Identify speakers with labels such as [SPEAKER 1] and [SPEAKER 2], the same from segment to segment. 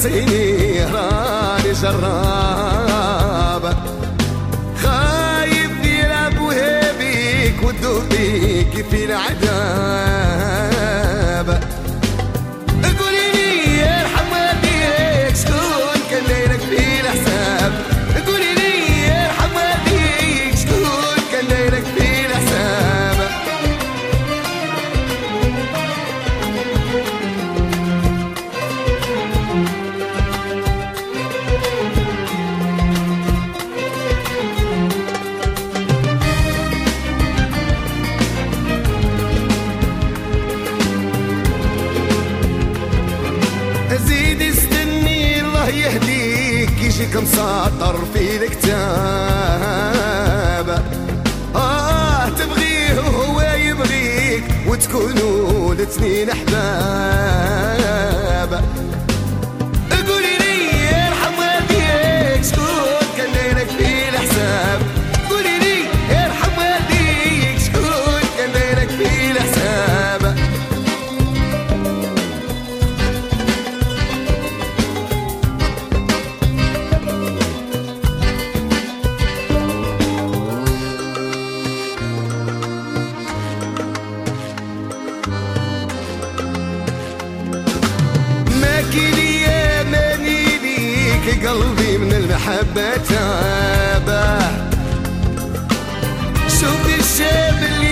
[SPEAKER 1] سقسيني راني جراب خايف يلعب وهيبيك وذوبيك في العذاب يجيك مسطر في الكتاب. آه تبغيه وهو يبغيك وتكونوا الاثنين أحباب. من المحبة تابه شوفي الشاب اللي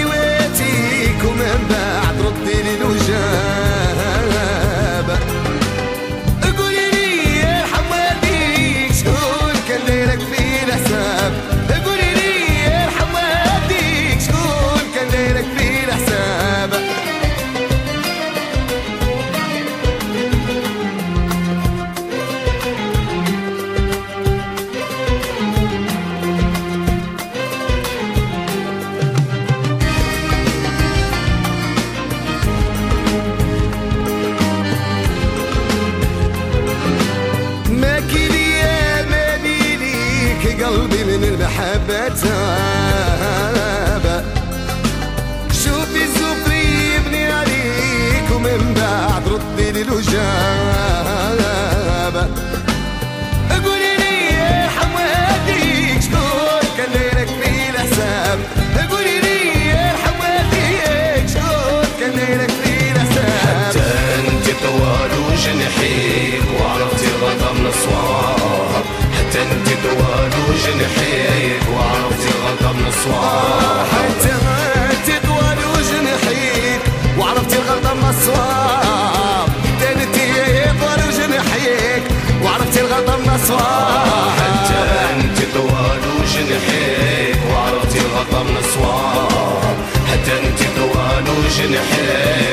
[SPEAKER 1] تاب شوفي الزفري يبني عليك ومن بعد ردي لي الوجابة قولي لي يا شكون كان دايرك في الحساب؟ قولي لي يا شكون كان دايرك في الحساب؟
[SPEAKER 2] حتى انت طوال وجنحيك وعرفتي الغلطة من الصواب حتى انت وجنحيك وعرفتي من الصواب
[SPEAKER 1] حتى أنت وعرفتي من الصواب
[SPEAKER 2] حتى أنت طوال وعرفتي وجنحيك